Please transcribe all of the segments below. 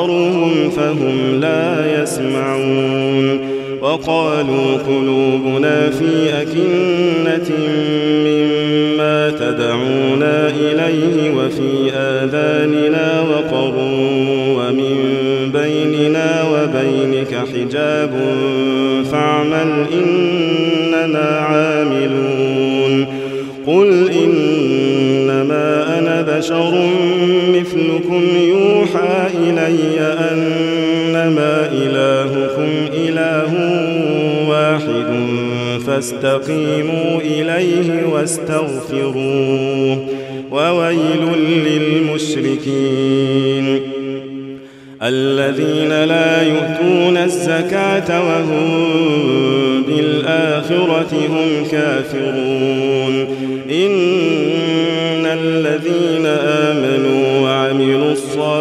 أكثرهم فهم لا يسمعون وقالوا قلوبنا في أكنة مما تدعونا إليه وفي آذاننا وقر ومن بيننا وبينك حجاب فاعمل إننا عاملون قل إنما أنا بشر إلي أنما إلهكم إله واحد فاستقيموا إليه واستغفروه وويل للمشركين. الذين لا يؤتون الزكاة وهم بالآخرة هم كافرون. إن الذين آمنوا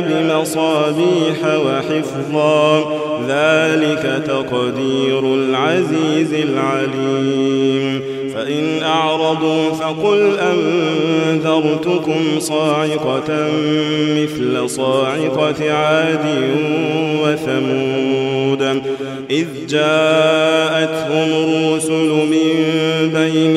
بمصابيح وحفظا. ذلك تقدير العزيز العليم. فإن أعرضوا فقل أنذرتكم صاعقة مثل صاعقة عاد وثمود. إذ جاءتهم الرسل من بين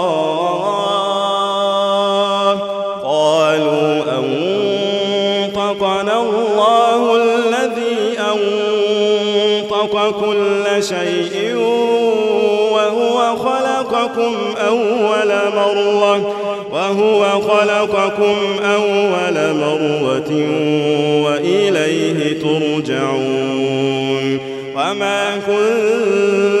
كل شيء وهو خلقكم أول مرة وهو خلقكم أول مرة وإليه ترجعون وما كنتم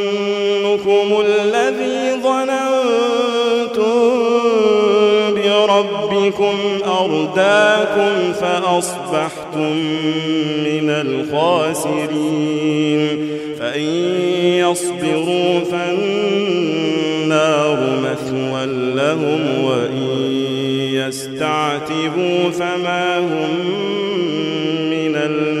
ظنكم الذي ظننتم بربكم أرداكم فأصبحتم من الخاسرين. فإن يصبروا فالنار مثوى لهم وإن يستعتبوا فما هم من المعتبين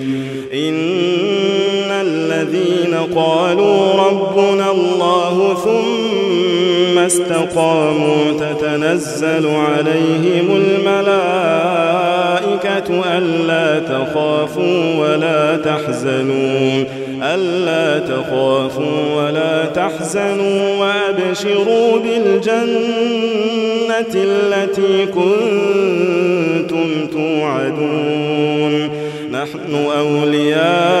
الذين قالوا ربنا الله ثم استقاموا تتنزل عليهم الملائكة ألا تخافوا ولا تحزنوا ألا تخافوا ولا تحزنوا وأبشروا بالجنة التي كنتم توعدون. نحن أولياؤكم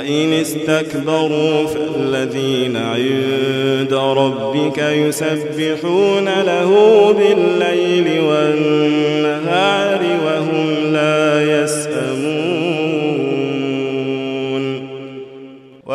فإن استكبروا فالذين عند ربك يسبحون له بالليل والنهار وهم لا يسأمون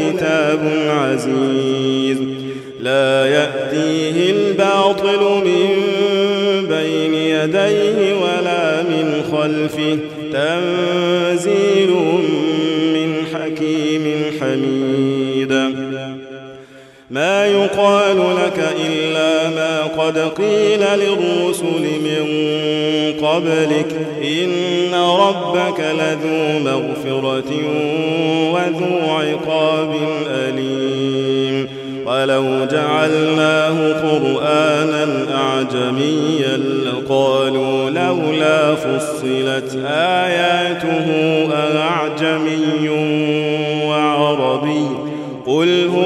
لكتاب عزيز. لا يأتيه الباطل من بين يديه ولا من خلفه. تنزيل قد قيل للرسل من قبلك إن ربك لذو مغفرة وذو عقاب أليم. ولو جعلناه قرآنا أعجميا لقالوا لولا فصلت آياته أعجمي وعربي. قل هو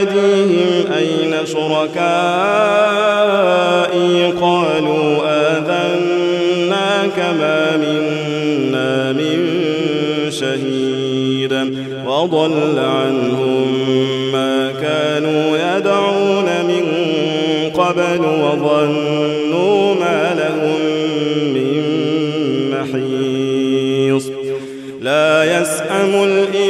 يناديهم أين شركائي؟ قالوا آذنا كما منا من شهيد. وضل عنهم ما كانوا يدعون من قبل وظنوا ما لهم من محيص. لا يسأم الإنسان